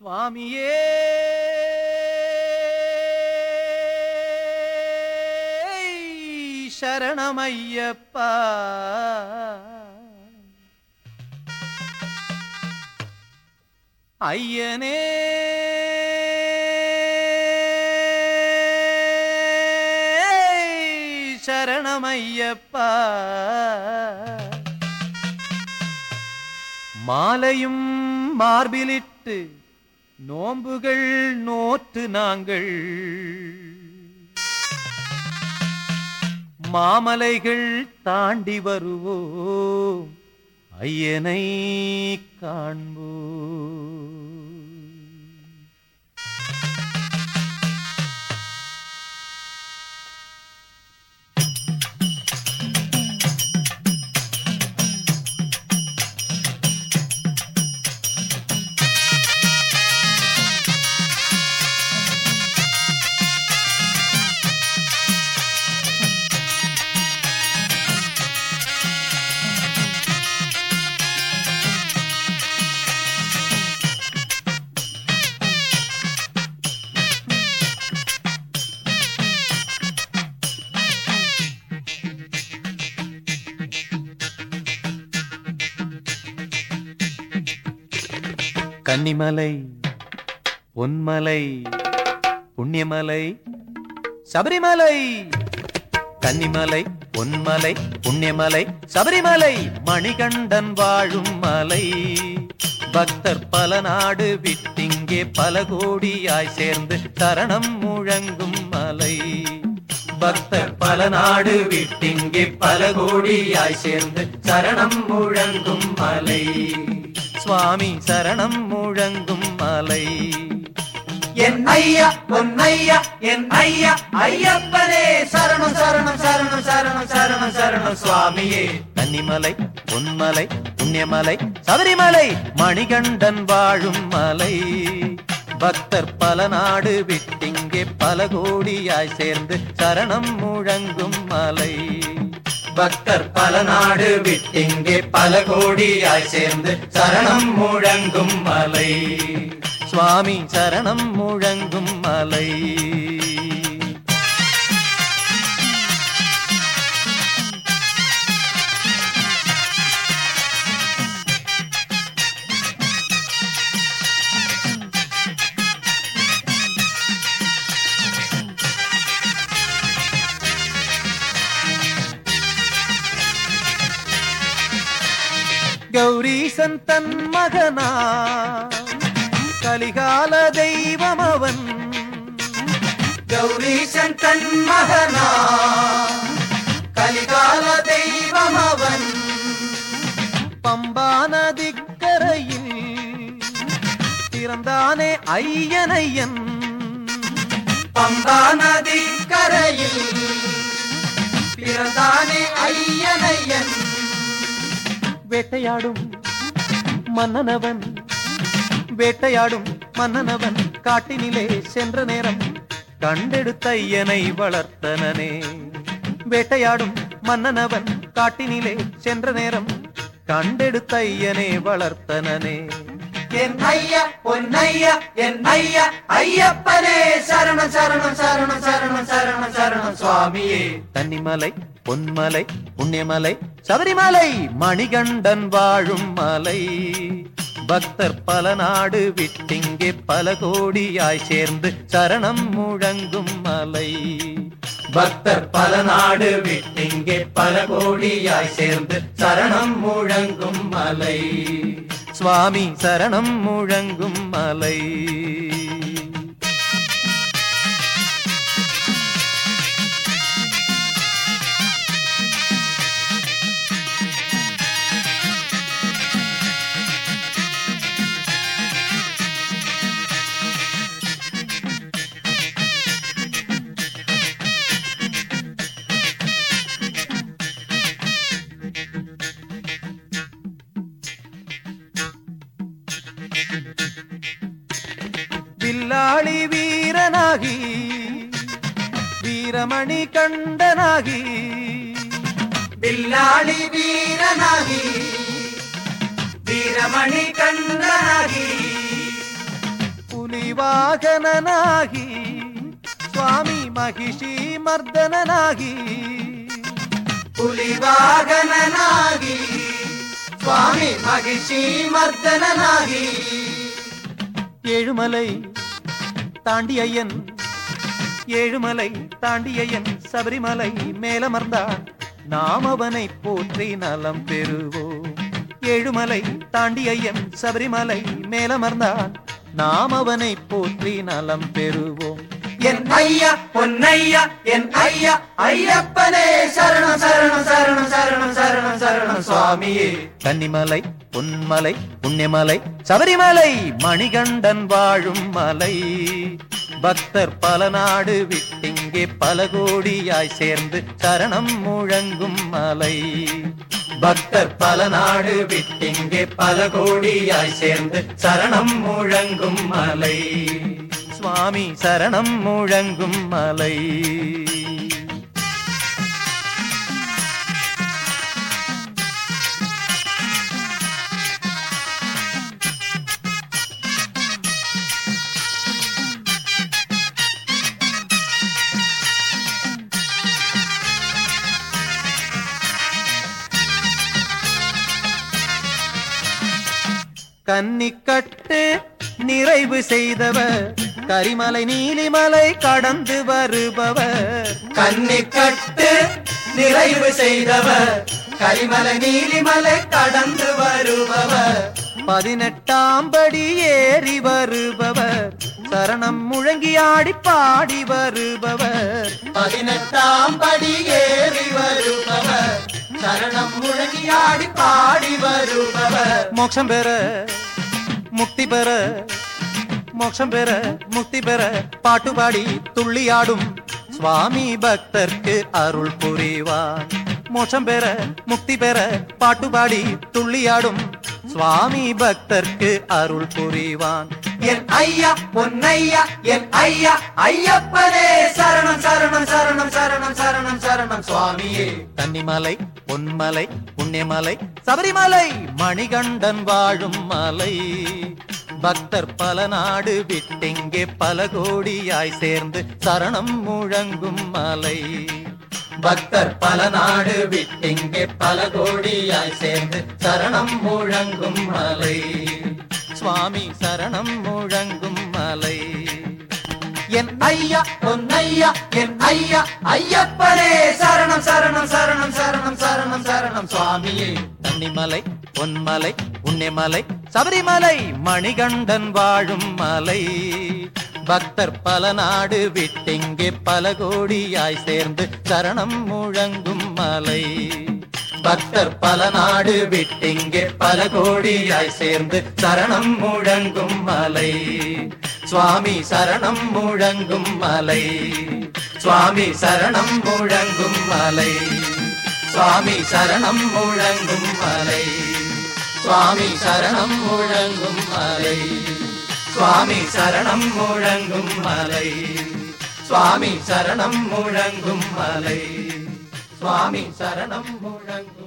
சுவாமியே. சரணமையப்பா. ஐயனே. சரணமையப்பா. மாலையும் மார்பிலிட்டு நோம்புகள் நோற்று நாங்கள். மாமலைகள் தாண்டி வருவோம். ஐயனை காண்போம். கன்னிமலை பொன்மலை புண்ணியமலை சபரிமலை. கன்னிமலை பொன்மலை புண்ணியமலை சபரிமலை மணிகண்டன் வாழும் மலை. பக்தர் பல நாடு விட்டிங்கே பல கோடியாய் சேர்ந்து சரணம் முழங்கும் மலை. பக்தர் பல நாடு விட்டிங்கே பல கோடியாய் சேர்ந்து சரணம் முழங்கும் மலை. சுவாமி சரணம் முழங்கும் மலை. என் ஐயா பொன்னையா என் ஐயா ஐயப்பனே சரணம் சரணம் சரணம் சரணம் சரணம் சரணம் சுவாமியே. கன்னிமலை பொன்மலை புண்ணியமலை சபரிமலை மணிகண்டன் வாழும் மலை. பக்தர் பல நாடு விட்டிங்கே பல கோடியாய் சேர்ந்து சரணம் முழங்கும் மலை. பக்தர் பல நாடு விட்டிங்கே பல கோடியாய் சேர்ந்து சரணம் முழங்கும் மலை. சுவாமி சரணம் முழங்கும் மலை. கௌரீசன் தன் மகனா கலிகால தெய்வம் அவன் கௌரீசன் தன் மகனா கலிகால தெய்வம் அவன் பம்பா நதிக்கரையில் பிறந்தானே ஐயனையன். பம்பா நதி கரையில் பிறந்தானே ஐயனையன். வேட்டையாடும் மன்னனவன் வேட்டையாடும் மன்னனவன் காட்டினிலே சென்ற நேரம் கண்டெடுத்த ஐயனை வளர்த்தனனே. வேட்டையாடும் மன்னனவன் காட்டினிலே சென்ற நேரம் கண்டெடுத்த ஐயனை வளர்த்தனனே. என் ஐயா பொன்னையா என் ஐயா ஐயப்பனே சரணம் சரணம் சரணம் சரணம் சரணம் சரணம். சுவாமியே. கன்னிமலை பொன்மலை புண்ணியமலை சபரிமலை மணிகண்டன் வாழும் மலை. பக்தர் பல நாடு விட்டிங்கே பல கோடியாய் சேர்ந்து சரணம் முழங்கும் மலை. பக்தர் பல நாடு விட்டிங்கே பல கோடியாய் சேர்ந்து சரணம் முழங்கும் மலை. சுவாமி சரணம் முழங்கும் மலை. வில்லாளி வீரனாகி வீரமணி கண்டனாகி. பில்லாளி வீரனாகி வீரமணி கண்டனாகி. புலிவாகனாகி சுவாமி மகிஷி மர்தனாகி புலிவாகனாகி சுவாமி மகிஷி மர்தனாகி ஏழுமலை தாண்டி ஐயன் ஏழுமலை தாண்டி ஐயன் சபரிமலை மேலமர்ந்தான். நாம் அவனை போற்றி நலம் பெறுவோம். ஏழுமலை தாண்டி ஐயன் சபரிமலை மேலமர்ந்தான். நாம் அவனை போற்றி நலம் பெறுவோம். என் ஐயா பொன்னையா என் ஐயா ஐயப்பனே சரணம் சரணம் சரணம் சரணம் சரணம் சரணம் சுவாமியே கன்னிமலை பொன்மலை புண்ணியமலை சபரிமலை மணிகண்டன் வாழும் மலை. பக்தர் பல நாடு விட்டிங்கே பல கோடியாய் சேர்ந்து சரணம் முழங்கும் மலை. பக்தர் பல நாடு விட்டிங்கே பல கோடியாய் சேர்ந்து சரணம் முழங்கும் மலை. சுவாமி சரணம் முழங்கும் மலை. கன்னிக்கட்டு நிறைவு செய்தவர் கரிமலை நீலிமலை கடந்து வருபவர். கன்னிக்கட்டு நிறைவு செய்தவர். கரிமலை நீலிமலை கடந்து வருபவர். பதினெட்டாம் படி ஏறி வருபவர். சரணம் முழங்கி ஆடி பாடி வருபவர். பதினெட்டாம் படி ஏறி வருபவர். சரணம் முழங்கியாடி பாடி வருபவர். மோட்சம் பெற முக்தி பெற மோட்சம் பெற முக்தி பெற பாட்டு பாடி துள்ளியாடும் சுவாமி பக்தர்க்கு அருள் புரிவார். மோட்சம் பெற முக்தி பெற பாட்டு பாடி துள்ளியாடும் சுவாமி பக்தர்க்கு அருள் புரிவான். என் ஐயா பொன்னையா என் ஐயா ஐயப்பனே சரணம் சரணம் சரணம் சரணம் சரணம் சரணம் சுவாமியே. கன்னிமலை பொன்மலை புண்ணியமலை சபரிமலை மணிகண்டன் வாழும் மலை. பக்தர் பல நாடு விட்டிங்கே பல கோடியாய் சேர்ந்து சரணம் முழங்கும் மலை. பக்தர் பல நாடு விட்டிங்கே பல கோடியாய் சேர்ந்து சரணம் முழங்கும் மலை. சுவாமி சரணம் முழங்கும் மலை. என் ஐயா பொன்னையா என் ஐயா ஐயப்பனே சரணம் சரணம் சரணம் சரணம். சரணம் சுவாமியே. கன்னிமலை பொன்மலை புண்ணியமலை சபரிமலை மணிகண்டன் வாழும் மலை. பக்தர் பல நாடு விட்டிங்கே பல கோடியாய் சேர்ந்து சரணம் முழங்கும் மலை. பக்தர் பல நாடு விட்டிங்கே பல கோடியாய் சேர்ந்து சரணம் முழங்கும் மலை. சுவாமி சரணம் முழங்கும் மலை. சுவாமி சரணம் முழங்கும் மலை. சுவாமி சரணம் முழங்கும் மலை. சுவாமி சரணம் முழங்கும் மலை. சுவாமி சரணம் முழங்கும் மலை. சுவாமி சரணம் முழங்கும் மலை. சுவாமி சரணம் முழங்கும்